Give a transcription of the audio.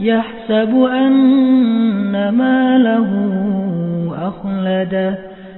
يحسب أن ماله أخلده.